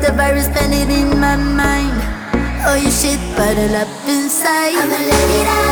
the virus planted in my mind. Oh, you shit bottle up inside. I'ma let it out.